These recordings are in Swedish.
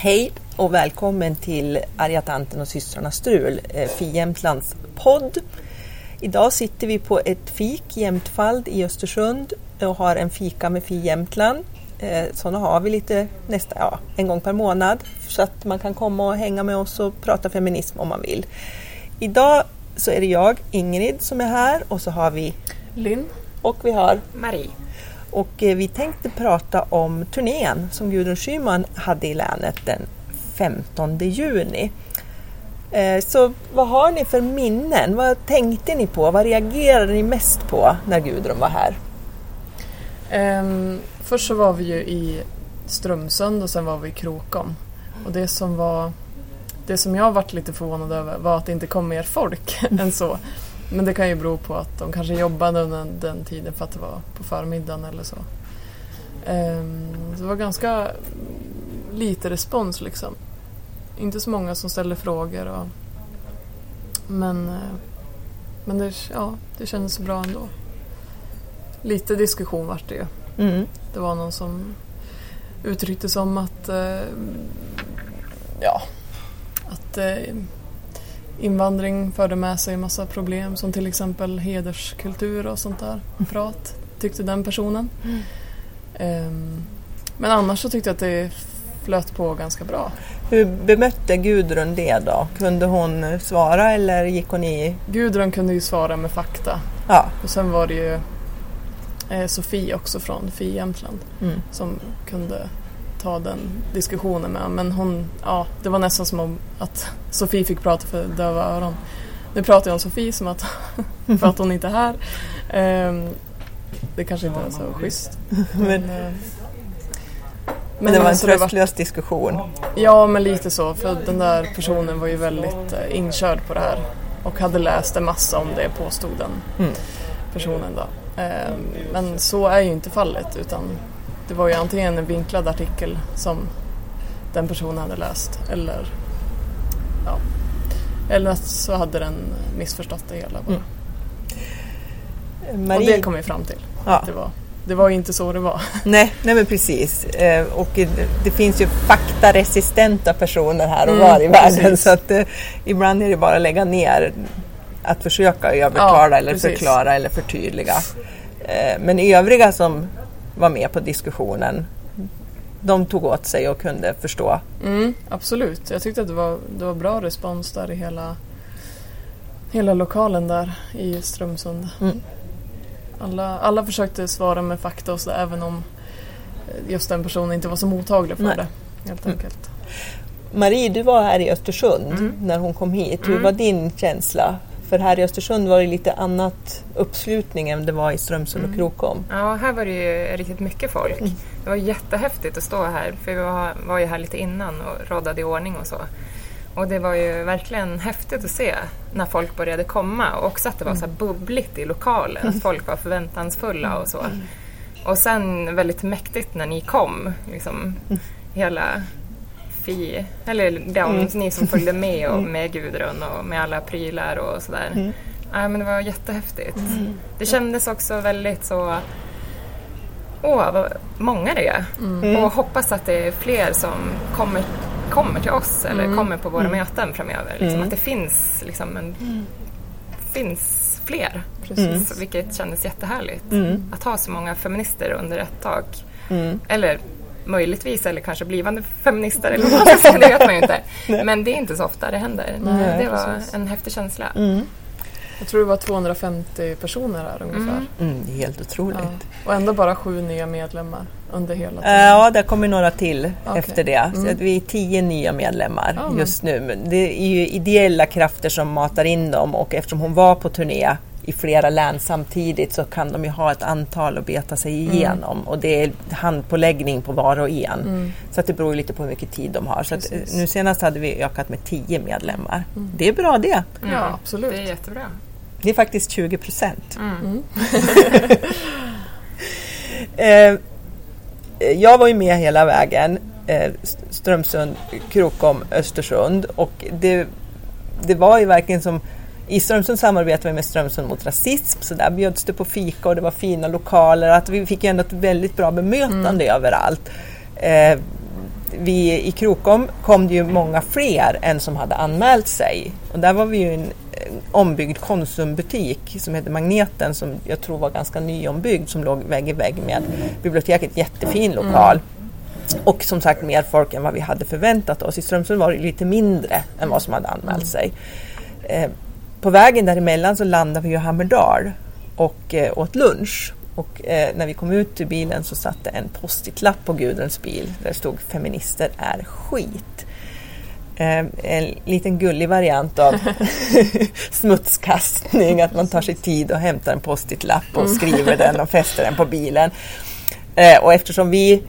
Hej och välkommen till Arga tanten och systrarna Strul, eh, Fi Jämtlands podd. Idag sitter vi på ett fik Jämtfald i Östersund och har en fika med Fi Jämtland. Eh, Sådana har vi lite nästa, ja, en gång per månad så att man kan komma och hänga med oss och prata feminism om man vill. Idag så är det jag, Ingrid, som är här och så har vi Lynn. och vi har Marie och eh, vi tänkte prata om turnén som Gudrun Schyman hade i länet den 15 juni. Eh, så vad har ni för minnen? Vad tänkte ni på? Vad reagerade ni mest på när Gudrun var här? Um, först så var vi ju i Strömsund och sen var vi i Krokom. Och det som var det som jag varit lite förvånad över var att det inte kom mer folk än så. Men det kan ju bero på att de kanske jobbade under den tiden för att det var på förmiddagen eller så. Ehm, det var ganska lite respons liksom. Inte så många som ställde frågor. Och, men eh, men det, ja, det kändes bra ändå. Lite diskussion vart det ju. Mm. Det var någon som uttryckte som att eh, ja, att eh, invandring förde med sig en massa problem som till exempel hederskultur och sånt där prat, tyckte den personen. Ehm, men annars så tyckte jag att det flöt på ganska bra. Hur bemötte Gudrun det då? Kunde hon svara eller gick hon i... Gudrun kunde ju svara med fakta Ja, och sen var det ju eh, Sofie också från Fi Jämtland mm. som kunde ta den diskussionen med Men hon, ja, det var nästan som om att Sofie fick prata för döva öron. Nu pratar jag om Sofie som att, för att hon inte är här. Ehm, det kanske inte är så schysst. men, eh, men det var en alltså, var- tröstlös diskussion. Ja, men lite så. För den där personen var ju väldigt eh, inkörd på det här och hade läst en massa om det, påstod den Mm. personen då. Ehm, Men så är ju inte fallet utan det var ju antingen en vinklad artikel som den personen hade läst eller ja, eller så hade den missförstått det hela bara. Mm. Och Marie, det kom vi fram till. Ja. Det, var, det var ju inte så det var. Nej, nej men precis. Eh, och det, det finns ju faktaresistenta personer här och Mm, var i världen precis. så att eh, ibland är det bara att lägga ner att försöka övertala Ja, eller precis. förklara eller förtydliga. Eh, men övriga som var med på diskussionen de tog åt sig och kunde förstå. Mm, absolut. Jag tyckte att det var, det var bra respons där i hela, hela lokalen där i Strömsund. Mm. Alla, alla försökte svara med fakta och så även om just den personen inte var så mottaglig för Nej. det. Helt Mm. enkelt. Marie, du var här i Östersund Mm. när hon kom hit. Hur Mm. var din känsla? För här i Östersund var det lite annat uppslutning än det var i Strömsund och Mm. Krokom. Ja, här var det ju riktigt mycket folk. Mm. Det var jättehäftigt att stå här, för vi var, var ju här lite innan och råddade i ordning och så. Och det var ju verkligen häftigt att se när folk började komma och också att det var så här bubbligt i lokalen, att folk var förväntansfulla och så. Och sen väldigt mäktigt när ni kom, liksom hela Fi, eller de, Mm. ni som följde med och med Gudrun och med alla prylar och sådär. Mm. Ja, men det var jättehäftigt. Det kändes också väldigt så... Åh, vad många det är. Mm. Och hoppas att det är fler som kommer, kommer till oss eller Mm. kommer på våra Mm. möten framöver. Liksom, Mm. Att det finns, liksom en, finns fler. Precis. Vilket kändes jättehärligt. Mm. Att ha så många feminister under ett tak. Mm. Eller möjligtvis, eller kanske blivande feminister, eller vad man ska säga, det vet man ju inte. Men det är inte så ofta det händer. Nej, det var precis. en häftig känsla. Mm. Jag tror det var 250 personer här ungefär. Mm. Mm, det är helt otroligt. Ja. Och ändå bara sju nya medlemmar under hela tiden. Ja, det kommer några till Okej. efter det. Mm. vi är tio nya medlemmar Ja, just nu. Men Det är ju ideella krafter som matar in dem och eftersom hon var på turné i flera län samtidigt så kan de ju ha ett antal att beta sig igenom och det är handpåläggning på var och en. Mm. Så att det beror lite på hur mycket tid de har. Så att, nu senast hade vi ökat med tio medlemmar. Det är bra det. Mm. Ja, absolut. Det är jättebra. Det är faktiskt 20 procent. Mm. Mm. Eh, jag var ju med hela vägen. Eh, Strömsund, Krokom, Östersund. Och det, det var ju verkligen som... I Strömsund samarbetade vi med Strömsund mot rasism, så där bjöds det på fika och det var fina lokaler. Att vi fick ju ändå ett väldigt bra bemötande överallt. Eh, vi i Krokom kom det ju många fler än som hade anmält sig. Och där var vi ju en, en ombyggd Konsumbutik som hette Magneten som jag tror var ganska nyombyggd som låg vägg i vägg med biblioteket. Jättefin lokal. Och som sagt mer folk än vad vi hade förväntat oss. I Strömsund var det lite mindre än vad som hade anmält sig. Eh, på vägen däremellan så landade vi i Hammerdal och eh, åt lunch. Och eh, när vi kom ut ur bilen så satt det en post-it-lapp på Gudruns bil där det stod Feminister är skit. Eh, en liten gullig variant av smutskastning, att man tar sig tid och hämtar en post-it-lapp och skriver den och fäster den på bilen. Eh, och eftersom vi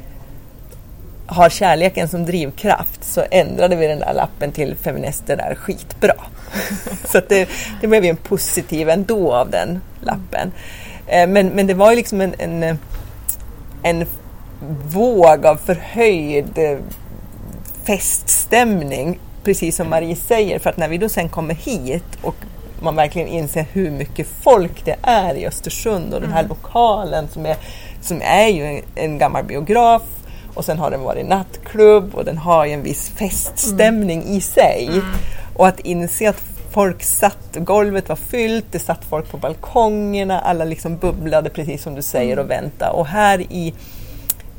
har kärleken som drivkraft så ändrade vi den där lappen till feminister är skitbra. så det, det blev ju en positiv ändå av den lappen. Eh, men, men det var ju liksom en, en, en våg av förhöjd eh, feststämning, precis som Marie säger. För att när vi då sen kommer hit och man verkligen inser hur mycket folk det är i Östersund och den här lokalen som är, som är ju en, en gammal biograf och sen har den varit nattklubb och den har ju en viss feststämning i sig. Och att inse att folk satt, golvet var fyllt, det satt folk på balkongerna, alla liksom bubblade precis som du säger och väntade. Och här i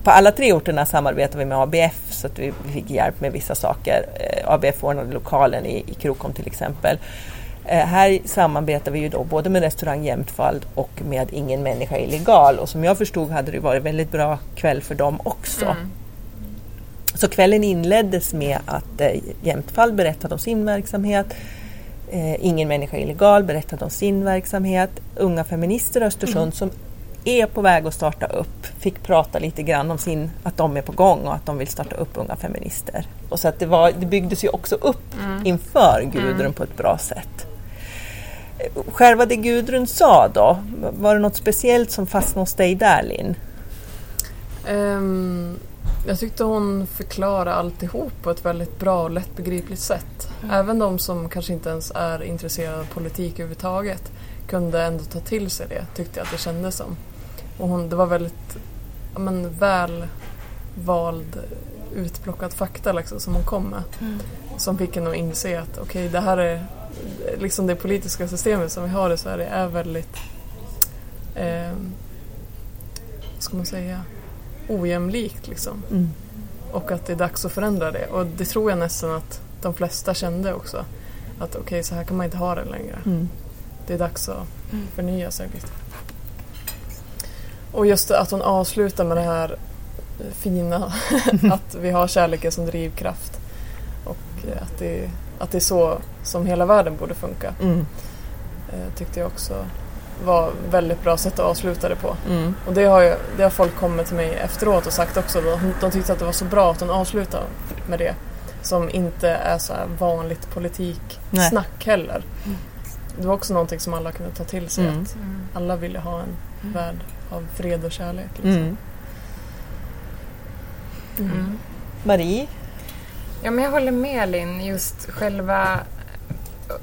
på alla tre orterna samarbetar vi med ABF så att vi fick hjälp med vissa saker. Eh, ABF ordnade lokalen i, i Krokom till exempel. Eh, här samarbetar vi ju då både med restaurang Jämtfald och med Ingen människa illegal och som jag förstod hade det varit väldigt bra kväll för dem också. Så kvällen inleddes med att eh, Jämtfall berättade om sin verksamhet. Eh, Ingen människa illegal berättade om sin verksamhet. Unga feminister Östersund som är på väg att starta upp fick prata lite grann om sin, att de är på gång och att de vill starta upp Unga Feminister. Och så att det, var, det byggdes ju också upp inför Gudrun på ett bra sätt. Själva det Gudrun sa då, var det något speciellt som fastnade hos dig där Linn? Ehm, jag tyckte hon förklarade alltihop på ett väldigt bra och lättbegripligt sätt. Även de som kanske inte ens är intresserade av politik överhuvudtaget kunde ändå ta till sig det, tyckte jag att det kändes som. Och hon, det var väldigt ja, men, väl vald, utplockad fakta liksom, som hon kom med. Som fick en att inse att okej, det här är liksom det politiska systemet som vi har i Sverige är väldigt eh, vad ska man säga ojämlikt liksom. Och att det är dags att förändra det. Och det tror jag nästan att de flesta kände också. Att okej, så här kan man inte ha det längre. Det är dags att förnya sig lite. Och just det, att hon avslutar med det här fina att vi har kärleken som drivkraft. Och eh, att det, att det är så som hela världen borde funka. Mm. Eh, tyckte jag också var väldigt bra sätt att avsluta det på. Mm. Och det har, ju, det har folk kommit till mig efteråt och sagt också. Då. De tyckte att det var så bra att hon avslutade med det. Som inte är så här vanligt Nej. politiksnack heller. Det var också någonting som alla kunde ta till sig. Mm. Att alla ville ha en värld av fred och kärlek. Liksom. Mm. Mm. Marie? Ja, men jag håller med Linn, just själva mm,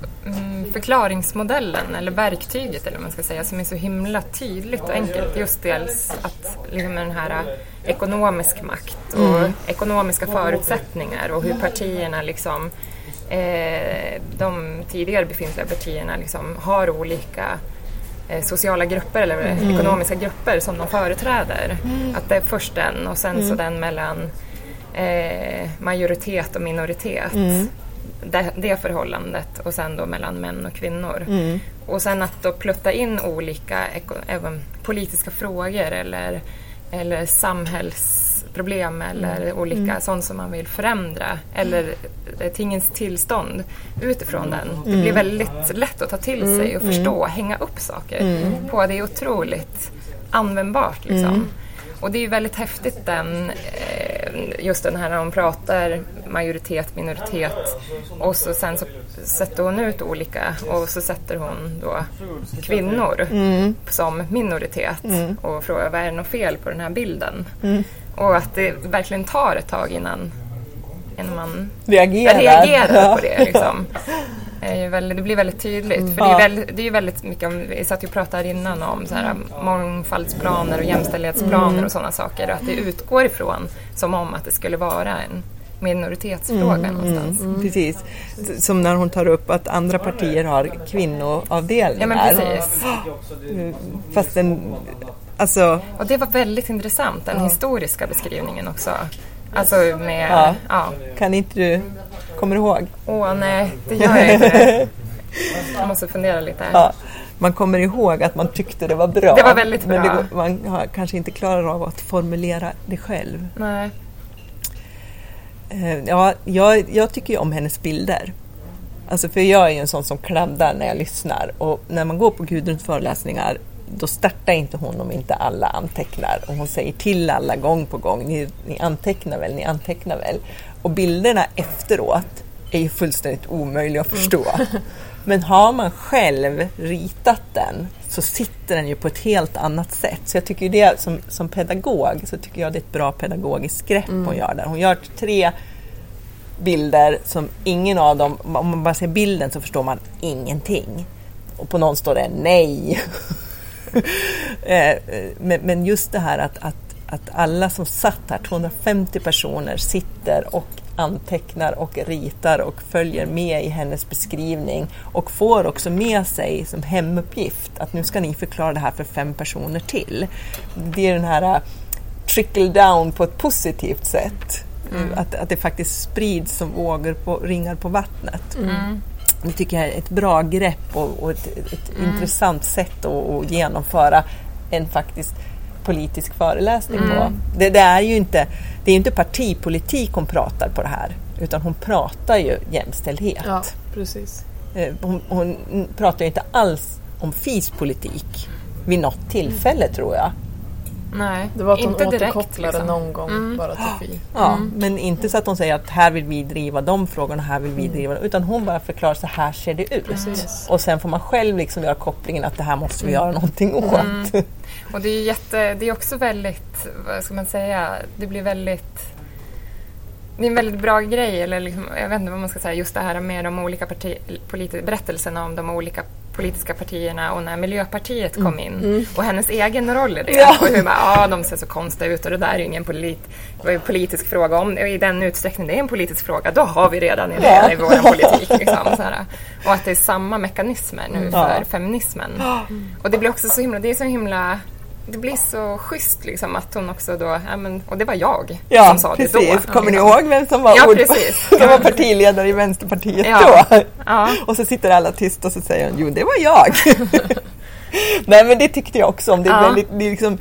förklaringsmodellen eller verktyget eller man ska säga som är så himla tydligt och enkelt. Just dels att liksom den här äh, ekonomisk makt och ekonomiska förutsättningar och hur partierna liksom eh, de tidigare befintliga partierna liksom har olika eh, sociala grupper eller ekonomiska grupper som de företräder. Att det är först den och sen så den mellan eh, majoritet och minoritet. Det, det förhållandet och sen då mellan män och kvinnor. Och sen att då plutta in olika även politiska frågor eller, eller samhällsproblem eller olika sånt som man vill förändra eller eh, tingens tillstånd utifrån den. Det blir väldigt lätt att ta till sig och förstå, hänga upp saker på. Det är otroligt användbart. Liksom. Och det är ju väldigt häftigt den, eh, just den här när hon pratar majoritet, minoritet och så sen så sätter hon ut olika och så sätter hon då kvinnor som minoritet och frågar vad är det något fel på den här bilden? Och att det verkligen tar ett tag innan, innan man Reagerar. reagerar på det. Liksom. väldigt, det blir väldigt tydligt. Mm. För det är, väldigt, det är väldigt mycket, om, vi satt ju och pratade innan om så här, mångfaldsplaner och jämställdhetsplaner Mm. och sådana saker. Att det utgår ifrån som om att det skulle vara en minoritetsfråga någonstans. Mm, Precis. Som när hon tar upp att andra partier har kvinnoavdelningar. Ja men precis. Fast den, alltså, Och det var väldigt intressant, den historiska beskrivningen också. Alltså med, Ja. ja. kan inte du, kommer du ihåg? Åh nej, det gör jag inte. Jag måste fundera lite. Ja, man kommer ihåg att man tyckte det var bra. Det var väldigt Men bra. det, går- man har, kanske inte klarar av att formulera det själv. Nej. Eh, Ja, jag, jag tycker ju om hennes bilder. Alltså för jag är ju en sån som kladdar när jag lyssnar och när man går på Gudruns föreläsningar då startar inte hon om inte alla antecknar och hon säger till alla gång på gång, ni, ni antecknar väl, ni antecknar väl. Och bilderna efteråt är ju fullständigt omöjliga att förstå. Men har man själv ritat den så sitter den ju på ett helt annat sätt. Så jag tycker det som, som pedagog så tycker jag det är ett bra pedagogiskt grepp hon gör där. Hon gör tre bilder som ingen av dem, om man bara ser bilden så förstår man ingenting. Och på någon står det nej. Eh, men, men just det här att, att, att alla som satt här, 250 personer, sitter och antecknar och ritar och följer med i hennes beskrivning och får också med sig som hemuppgift att nu ska ni förklara det här för fem personer till. Det är den här eh, trickle down på ett positivt sätt. Att, att det faktiskt sprids som vågor på, ringar på vattnet. Mm. Det tycker jag är ett bra grepp och, och ett, ett intressant sätt att, att genomföra en faktiskt politisk föreläsning på. Det, det är ju inte, det är inte partipolitik hon pratar på det här, utan hon pratar ju jämställdhet. Ja, precis. Eh, Hon, hon pratar ju inte alls om FIS-politik vid något tillfälle tror jag. Nej, Det var att hon inte direkt. återkopplade liksom. någon gång bara till Fi. Ja, Men inte så att hon säger att här vill vi driva de frågorna, här vill vi driva dem, utan hon bara förklarar så här ser det ut. Precis. Och sen får man själv liksom göra kopplingen att det här måste vi göra någonting åt. Och det är, jätte, det är också väldigt, vad ska man säga, det blir väldigt det är en väldigt bra grej, eller liksom, jag vet inte vad man ska säga, just det här med de olika parti, politi, berättelserna om de olika politiska partierna och när Miljöpartiet kom in och hennes egen roll i det. Ja. Och hur bara, ja, de ser så konstiga ut och det där är ju ingen polit, ju politisk fråga. Om i den utsträckning det är en politisk fråga, då har vi redan det Ja. i vår politik. Liksom, så här. Och att det är samma mekanismer nu Ja. för feminismen. Och det blir också så himla, det är så himla det blir så schysst liksom att hon också då, ja, men, och det var jag Ja, som sa precis. det då. Kommer ni ihåg vem som var, Ja, som var partiledare i Vänsterpartiet Ja. då? Ja. Och så sitter alla tyst och så säger hon, jo det var jag. Nej men det tyckte jag också om. Det är, väldigt, det är liksom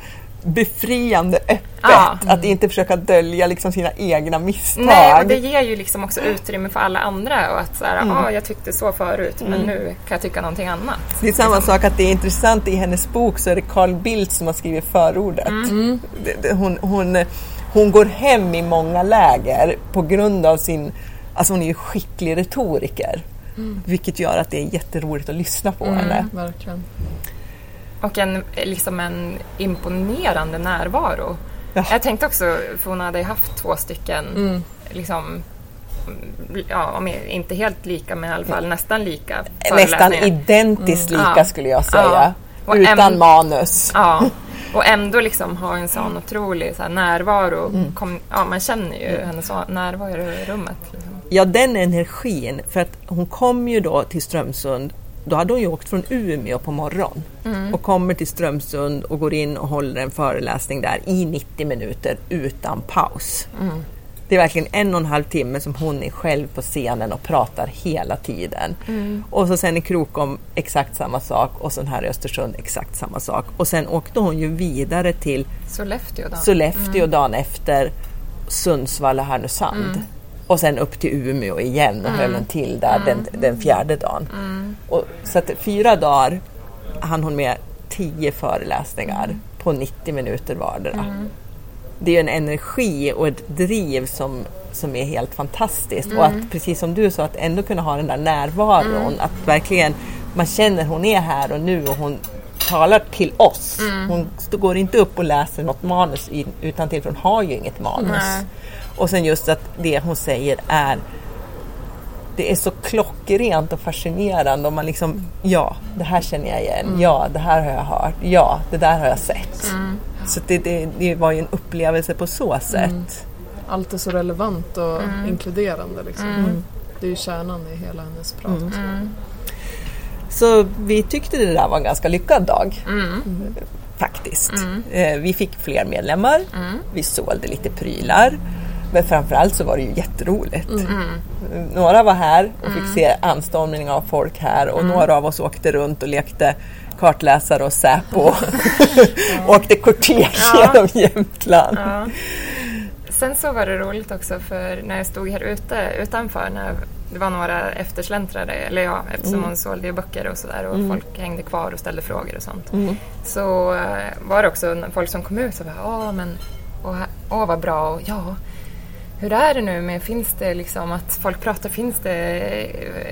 befriande öppet. Ja. Att inte försöka dölja liksom sina egna misstag. Nej, och det ger ju liksom också utrymme för alla andra och att så här, Mm. ah, jag tyckte så förut men nu kan jag tycka någonting annat. Det är samma sak att det är intressant i hennes bok så är det Carl Bildt som har skrivit förordet. Mm. Det- Hon, hon, hon går hem i många läger på grund av sin, alltså hon är ju skicklig retoriker. Vilket gör att det är jätteroligt att lyssna på henne. Verkligen. Och en, liksom en imponerande närvaro. Ja. Jag tänkte också, för hon hade ju haft två stycken, Mm. liksom, ja, om inte helt lika men i alla fall nästan lika Nästan föreläsningar. identiskt lika Ja. skulle jag säga. Ja. Utan äm- manus. Ja, och ändå liksom ha en sån otrolig så närvaro. Mm. Kom, ja, man känner ju hennes närvaro i rummet. Liksom. Ja, den energin. För att hon kom ju då till Strömsund. Då hade hon ju åkt från Umeå på morgonen och kommer till Strömsund och går in och håller en föreläsning där i 90 minuter utan paus. Det är verkligen en och en halv timme som hon är själv på scenen och pratar hela tiden. Och så sen i Krokom exakt samma sak och sen här i Östersund exakt samma sak. Och sen åkte hon ju vidare till Sollefteå då. Sollefteå dagen efter, Sundsvall och Härnösand. Och sen upp till Umeå igen och höll en till där den, den fjärde dagen. Och, så att fyra dagar hann hon med tio föreläsningar på 90 minuter vardera. Det är en energi och ett driv som, som är helt fantastiskt. Och att precis som du sa, att ändå kunna ha den där närvaron. Att verkligen man känner hon är här och nu och hon talar till oss. Hon st- går inte upp och läser något manus utan till för hon har ju inget manus. Nej. Och sen just att det hon säger är det är så klockrent och fascinerande och man liksom, ja, det här känner jag igen, mm. ja, det här har jag hört, ja, det där har jag sett. Mm. Så det, det, det, var ju en upplevelse på så mm. sätt. Allt är så relevant och mm. inkluderande liksom. Mm. Det är ju kärnan i hela hennes prat. Så vi tyckte det där var en ganska lyckad dag. Faktiskt. Eh, vi fick fler medlemmar, vi sålde lite prylar. Men framförallt så var det ju jätteroligt. Mm. Några var här och fick mm. se anstormning av folk här och mm. några av oss åkte runt och lekte kartläsare och Säpo. och åkte kortege ja. genom Jämtland. Ja. Sen så var det roligt också för när jag stod här ute utanför när det var några eftersläntrare, eller ja, eftersom mm. hon sålde ju böcker och sådär och mm. folk hängde kvar och ställde frågor och sånt. Mm. Så uh, var det också folk som kom ut och bara åh men åh, åh vad bra och ja hur är det nu med, finns det liksom att folk pratar, finns det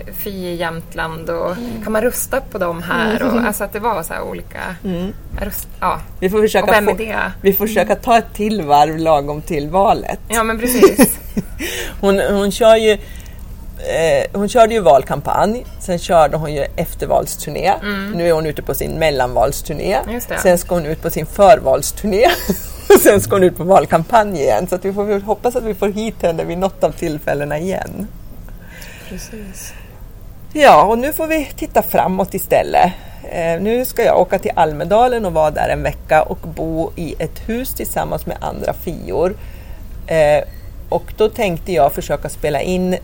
eh, FI i Jämtland och mm. kan man rösta på dem här? Och, alltså att det var så här olika... Mm. Röst, ja. vi, får försöka få, vi får försöka ta ett till varv lagom till valet. Ja men precis. hon, hon kör ju eh, hon körde ju valkampanj, sen körde hon ju eftervalsturné. Mm. Nu är hon ute på sin mellanvalsturné. Sen ska hon ut på sin förvalsturné. sen ska hon ut på valkampanj igen. Så att vi får hoppas att vi får hit henne vid något av tillfällena igen. Precis. Ja, och nu får vi titta framåt istället. Eh, nu ska jag åka till Almedalen och vara där en vecka och bo i ett hus tillsammans med andra fior. Eh, och då tänkte jag försöka spela in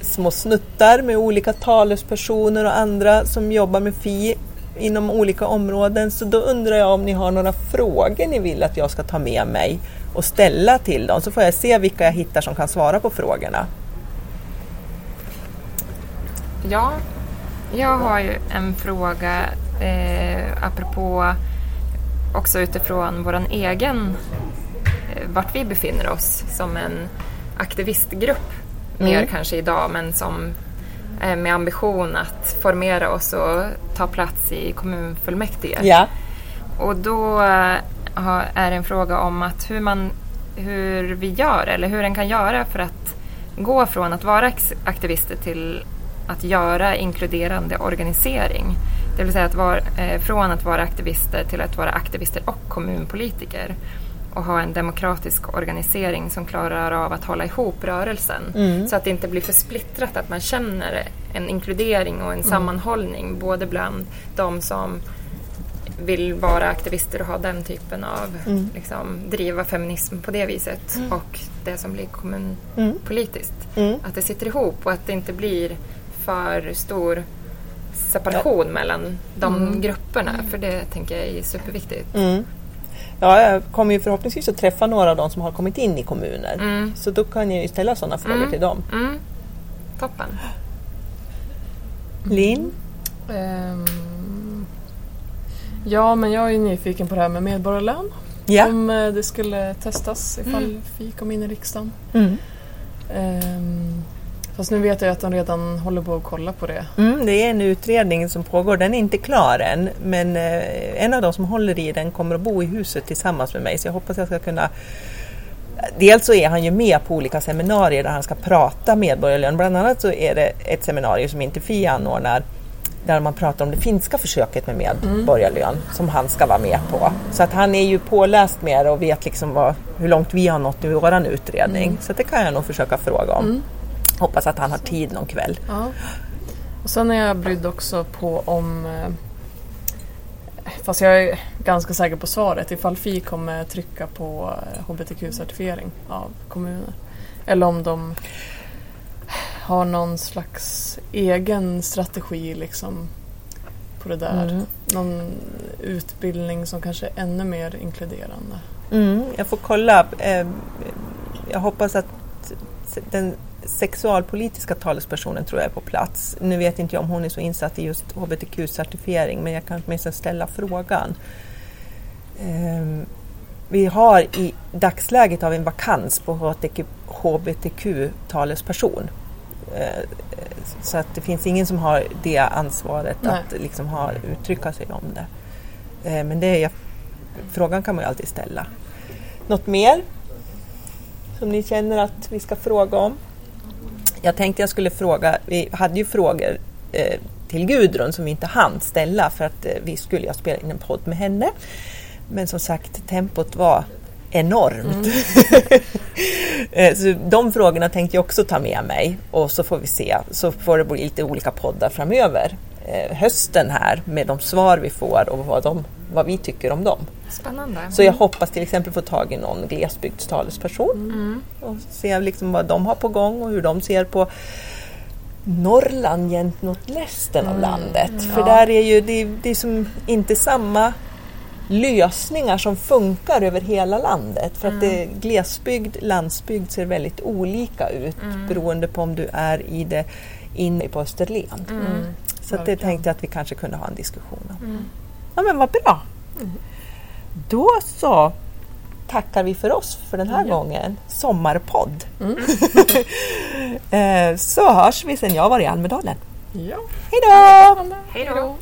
små snuttar med olika talespersoner och andra som jobbar med FI inom olika områden. Så då undrar jag om ni har några frågor ni vill att jag ska ta med mig och ställa till dem. Så får jag se vilka jag hittar som kan svara på frågorna. Ja, jag har ju en fråga eh, apropå också utifrån vår egen, eh, vart vi befinner oss som en aktivistgrupp mm. mer kanske idag men som med ambition att formera oss och ta plats i kommunfullmäktige. Ja. Och då eh, är det en fråga om att hur, man, hur vi gör eller hur en kan göra för att gå från att vara aktivister till att göra inkluderande organisering. Det vill säga att vara, eh, från att vara aktivister till att vara aktivister och kommunpolitiker och ha en demokratisk organisering som klarar av att hålla ihop rörelsen. Mm. Så att det inte blir för splittrat, att man känner en inkludering och en mm. sammanhållning både bland de som vill vara aktivister och ha den typen av, mm. liksom, driva feminism på det viset mm. och det som blir kommunpolitiskt. Mm. mm. Att det sitter ihop och att det inte blir för stor separation mellan de mm. grupperna, för det tänker jag är superviktigt. Ja, jag kommer ju förhoppningsvis att träffa några av dem som har kommit in i kommuner. Mm. Så då kan jag ju ställa sådana frågor mm. till dem. Mm. Toppen. Linn? Um, ja, men jag är nyfiken på det här med medborgarlön. Ja. Om eh, det skulle testas ifall mm. vi kom in i riksdagen. Fast nu vet jag att de redan håller på att kolla på det. Mm, det är en utredning som pågår, den är inte klar än men eh, en av de som håller i den kommer att bo i huset tillsammans med mig så jag hoppas jag ska kunna Dels så är han ju med på olika seminarier där han ska prata medborgarlön. Bland annat så är det ett seminarium som Interfi anordnar där man pratar om det finska försöket med medborgarlön mm. som han ska vara med på. Så att han är ju påläst det och vet liksom vad, hur långt vi har nått i vår utredning. Mm. Så det kan jag nog försöka fråga om. Mm. Hoppas att han har tid någon kväll. Ja. Och sen är jag brydd också på om eh, Fast jag är ganska säker på svaret ifall Fi kommer trycka på hbtq-certifiering eh, av kommuner. Eller om de har någon slags egen strategi liksom på det där. Mm. Någon utbildning som kanske är ännu mer inkluderande. Mm, jag får kolla. Eh, jag hoppas att den sexualpolitiska talespersonen tror jag är på plats. Nu vet inte jag om hon är så insatt i just hbtq-certifiering men jag kan åtminstone ställa frågan. Um, vi har i dagsläget av en vakans på hbtq-talesperson. Uh, så att det finns ingen som har det ansvaret Nej. att liksom ha, uttrycka sig om det. Uh, men det är, frågan kan man ju alltid ställa. Något mer som ni känner att vi ska fråga om? Jag tänkte jag skulle fråga, vi hade ju frågor eh, till Gudrun som vi inte hann ställa för att eh, vi skulle ju spela in en podd med henne. Men som sagt, tempot var enormt. Mm. så de frågorna tänkte jag också ta med mig och så får vi se, så får det bli lite olika poddar framöver. Eh, hösten här med de svar vi får och vad, de, vad vi tycker om dem. Spännande. Så jag hoppas till exempel få tag i någon glesbygdstalesperson Mm. och se liksom vad de har på gång och hur de ser på Norrland gentemot resten av landet. För ja. där är ju det, det är som inte samma lösningar som funkar över hela landet. För att det, glesbygd, landsbygd ser väldigt olika ut beroende på om du är i det inne på Österlen. Mm. Så det tänkte jag att vi kanske kunde ha en diskussion om. Ja men vad bra! Då så tackar vi för oss för den här gången. Sommarpodd. Eh, så hörs vi sen jag var i Almedalen. Ja. Hej då! Hej då!